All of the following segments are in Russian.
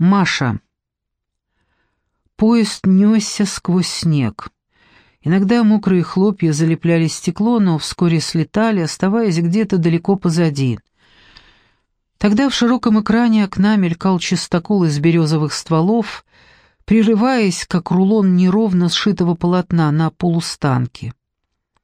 Маша. Поезд несся сквозь снег. Иногда мокрые хлопья залепляли стекло, но вскоре слетали, оставаясь где-то далеко позади. Тогда в широком экране окна мелькал чистокол из березовых стволов, прерываясь, как рулон неровно сшитого полотна на полустанке.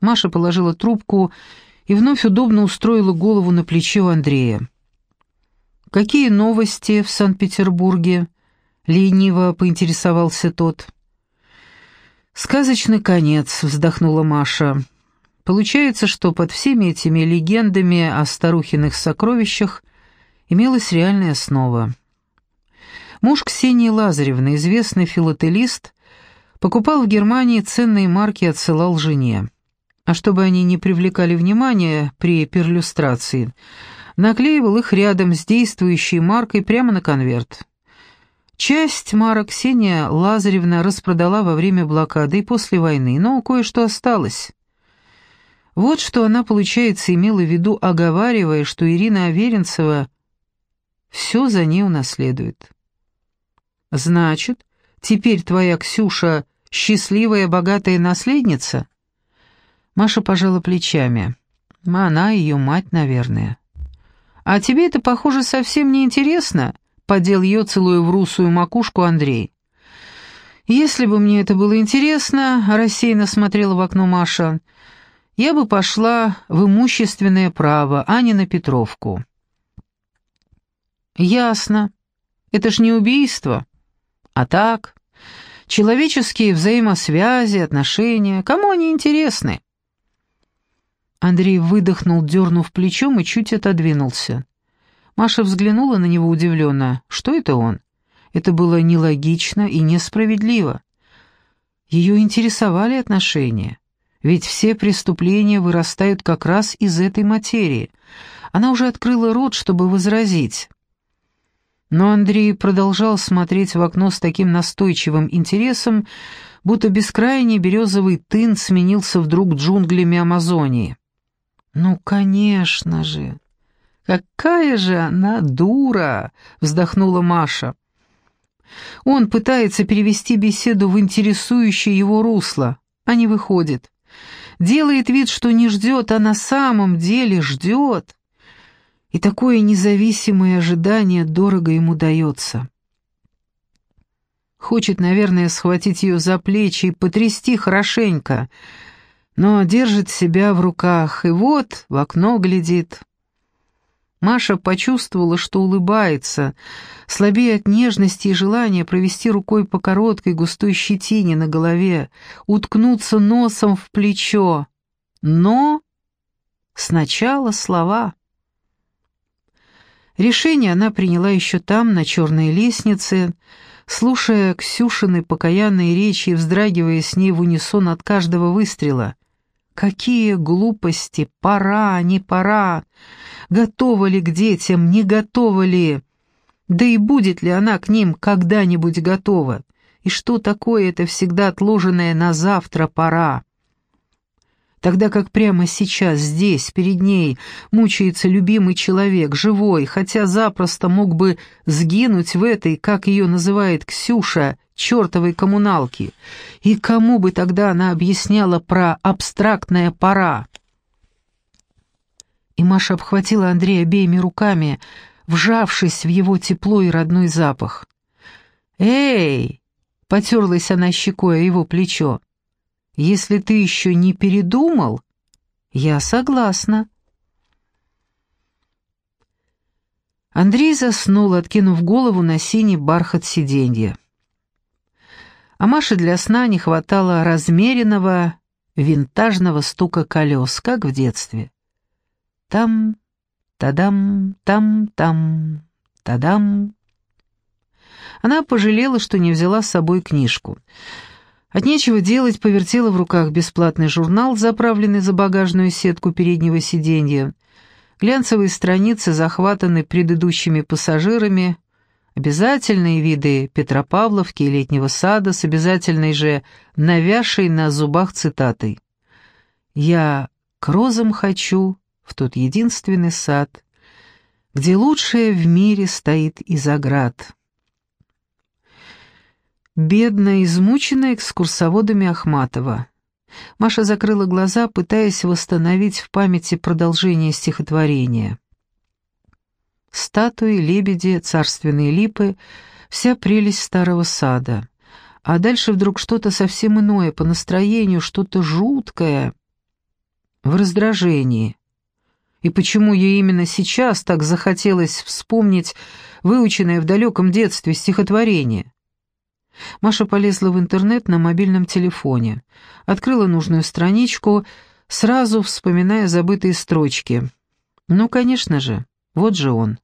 Маша положила трубку и вновь удобно устроила голову на плечо Андрея. «Какие новости в Санкт-Петербурге?» — лениво поинтересовался тот. «Сказочный конец», — вздохнула Маша. «Получается, что под всеми этими легендами о старухиных сокровищах имелась реальная основа. Муж Ксении Лазаревны, известный филателист, покупал в Германии ценные марки и отсылал жене. А чтобы они не привлекали внимания при перлюстрации, наклеивал их рядом с действующей маркой прямо на конверт. Часть марок Ксения Лазаревна распродала во время блокады и после войны, но кое-что осталось. Вот что она, получается, имела в виду, оговаривая, что Ирина Аверинцева все за ней унаследует. «Значит, теперь твоя Ксюша счастливая, богатая наследница?» Маша пожала плечами. Она ее мать, наверное. «А тебе это, похоже, совсем не интересно?» — подел ее, целуя в русую макушку Андрей. «Если бы мне это было интересно», — рассеянно смотрела в окно Маша, — «я бы пошла в имущественное право, а не на Петровку». «Ясно. Это ж не убийство. А так, человеческие взаимосвязи, отношения, кому они интересны?» Андрей выдохнул, дернув плечом и чуть отодвинулся. Маша взглянула на него удивленно. Что это он? Это было нелогично и несправедливо. Ее интересовали отношения. Ведь все преступления вырастают как раз из этой материи. Она уже открыла рот, чтобы возразить. Но Андрей продолжал смотреть в окно с таким настойчивым интересом, будто бескрайний березовый тын сменился вдруг джунглями Амазонии. «Ну, конечно же! Какая же она дура!» — вздохнула Маша. Он пытается перевести беседу в интересующее его русло, а не выходит. Делает вид, что не ждет, а на самом деле ждет. И такое независимое ожидание дорого ему дается. Хочет, наверное, схватить ее за плечи и потрясти хорошенько — но держит себя в руках, и вот в окно глядит. Маша почувствовала, что улыбается, слабее от нежности и желания провести рукой по короткой густой щетине на голове, уткнуться носом в плечо. Но сначала слова. Решение она приняла еще там, на черной лестнице, слушая Ксюшины покаянные речи и вздрагивая с ней в унисон от каждого выстрела. Какие глупости! Пора, не пора! Готова ли к детям, не готова ли? Да и будет ли она к ним когда-нибудь готова? И что такое это всегда отложенное на завтра пора? Тогда как прямо сейчас, здесь, перед ней, мучается любимый человек, живой, хотя запросто мог бы сгинуть в этой, как ее называет Ксюша, чертовой коммуналки. И кому бы тогда она объясняла про абстрактная пора? И Маша обхватила Андрея обеими руками, вжавшись в его тепло и родной запах. «Эй!» — потерлась она щекой о его плечо. «Если ты еще не передумал, я согласна». Андрей заснул, откинув голову на синий бархат сиденья а Маше для сна не хватало размеренного винтажного стука колес, как в детстве. Там, тадам, там, там, тадам. Она пожалела, что не взяла с собой книжку. От нечего делать повертела в руках бесплатный журнал, заправленный за багажную сетку переднего сиденья. Глянцевые страницы захватаны предыдущими пассажирами, Обязательные виды Петропавловки и летнего сада с обязательной же навязшей на зубах цитатой. «Я к розам хочу в тот единственный сад, где лучшее в мире стоит из оград». Бедная, измученная экскурсоводами Ахматова. Маша закрыла глаза, пытаясь восстановить в памяти продолжение стихотворения. Статуи, лебеди, царственные липы — вся прелесть старого сада. А дальше вдруг что-то совсем иное, по настроению, что-то жуткое. В раздражении. И почему ей именно сейчас так захотелось вспомнить выученное в далеком детстве стихотворение? Маша полезла в интернет на мобильном телефоне, открыла нужную страничку, сразу вспоминая забытые строчки. Ну, конечно же, вот же он,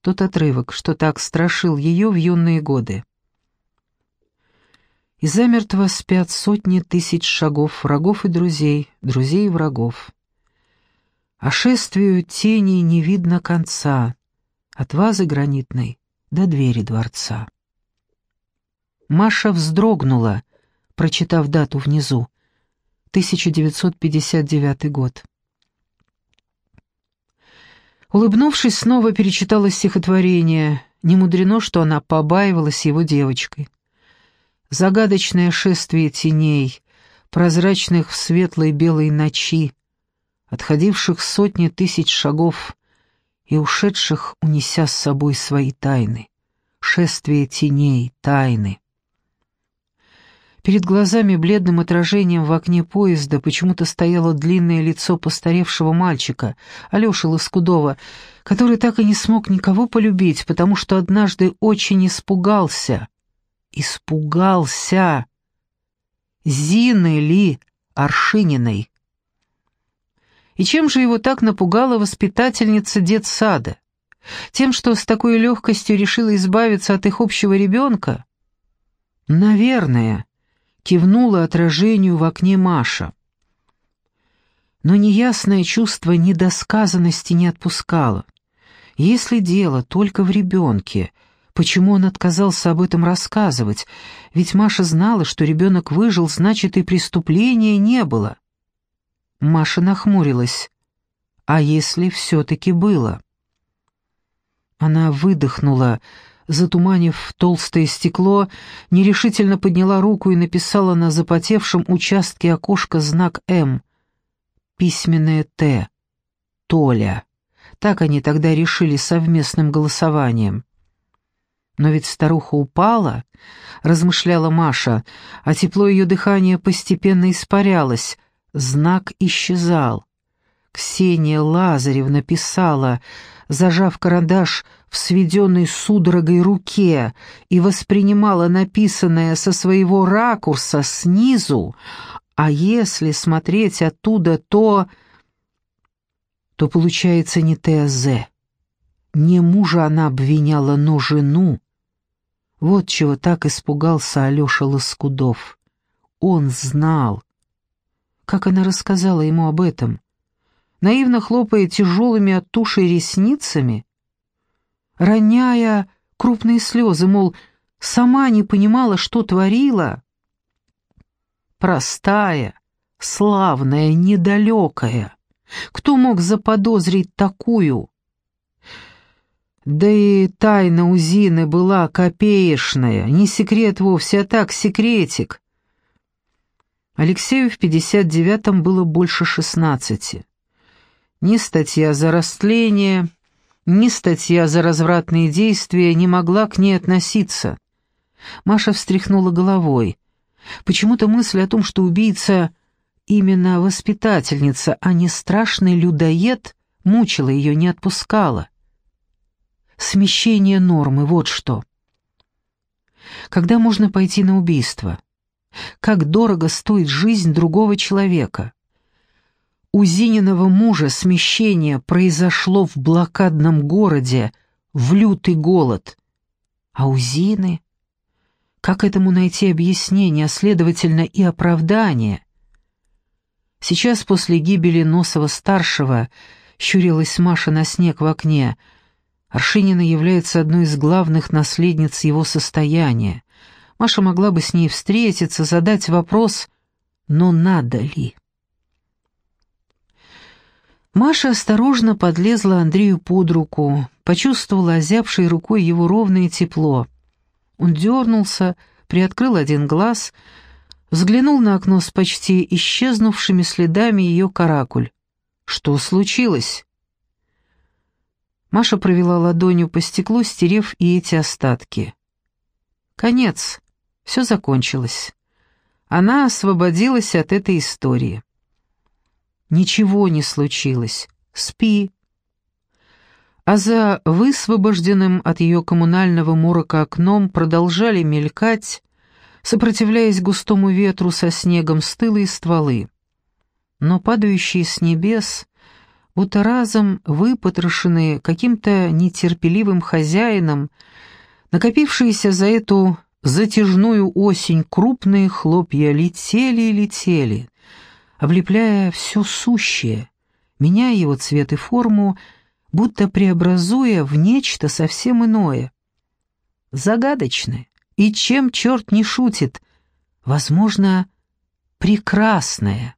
тот отрывок, что так страшил ее в юные годы. И замертво спят сотни тысяч шагов врагов и друзей, друзей и врагов. А шествию теней не видно конца, от вазы гранитной до двери дворца. Маша вздрогнула, прочитав дату внизу. 1959 год. Улыбнувшись, снова перечитала стихотворение. Не мудрено, что она побаивалась его девочкой. Загадочное шествие теней, прозрачных в светлой белой ночи, отходивших сотни тысяч шагов и ушедших, унеся с собой свои тайны. Шествие теней, тайны. Перед глазами бледным отражением в окне поезда почему-то стояло длинное лицо постаревшего мальчика, Алёши Лоскудова, который так и не смог никого полюбить, потому что однажды очень испугался. Испугался! Зины Ли Аршининой. И чем же его так напугала воспитательница детсада? Тем, что с такой легкостью решила избавиться от их общего ребенка? Наверное кивнула отражению в окне Маша. Но неясное чувство недосказанности не отпускало. Если дело только в ребенке, почему он отказался об этом рассказывать? Ведь Маша знала, что ребенок выжил, значит и преступления не было. Маша нахмурилась. А если все-таки было? Она выдохнула, затуманив толстое стекло, нерешительно подняла руку и написала на запотевшем участке окошка знак «М». Письменное «Т». Толя. Так они тогда решили совместным голосованием. «Но ведь старуха упала», — размышляла Маша, а тепло ее дыхания постепенно испарялось, знак исчезал. Ксения Лазаревна писала, зажав карандаш в сведенной судорогой руке и воспринимала написанное со своего ракурса снизу, а если смотреть оттуда, то... то получается не ТЗ. Не мужа она обвиняла, но жену. Вот чего так испугался Алеша Лоскудов. Он знал. Как она рассказала ему об этом? Наивно хлопая тяжелыми от туши ресницами, роняя крупные слезы, мол, сама не понимала, что творила. Простая, славная, недалекая. Кто мог заподозрить такую? Да и тайна у Зины была копеечная, не секрет вовсе, а так секретик. Алексею в пятьдесят девятом было больше шестнадцати. Ни статья за растление, ни статья за развратные действия не могла к ней относиться. Маша встряхнула головой. Почему-то мысль о том, что убийца именно воспитательница, а не страшный людоед, мучила ее, не отпускала. Смещение нормы, вот что. Когда можно пойти на убийство? Как дорого стоит жизнь другого человека? У Зининого мужа смещение произошло в блокадном городе, в лютый голод. А у Зины? Как этому найти объяснение, а следовательно и оправдание? Сейчас после гибели Носова-старшего щурилась Маша на снег в окне. Аршинина является одной из главных наследниц его состояния. Маша могла бы с ней встретиться, задать вопрос, но надо ли? Маша осторожно подлезла Андрею под руку, почувствовала озябшей рукой его ровное тепло. Он дернулся, приоткрыл один глаз, взглянул на окно с почти исчезнувшими следами ее каракуль. «Что случилось?» Маша провела ладонью по стеклу, стерев и эти остатки. Конец. Все закончилось. Она освободилась от этой истории. Ничего не случилось. Спи. А за высвобожденным от ее коммунального морока окном продолжали мелькать, сопротивляясь густому ветру со снегом стылые стволы. Но падающие с небес, будто разом выпотрошенные каким-то нетерпеливым хозяином, накопившиеся за эту затяжную осень крупные хлопья летели и летели, облепляя все сущее, меняя его цвет и форму, будто преобразуя в нечто совсем иное. Загадочное, и чем черт не шутит, возможно, прекрасное.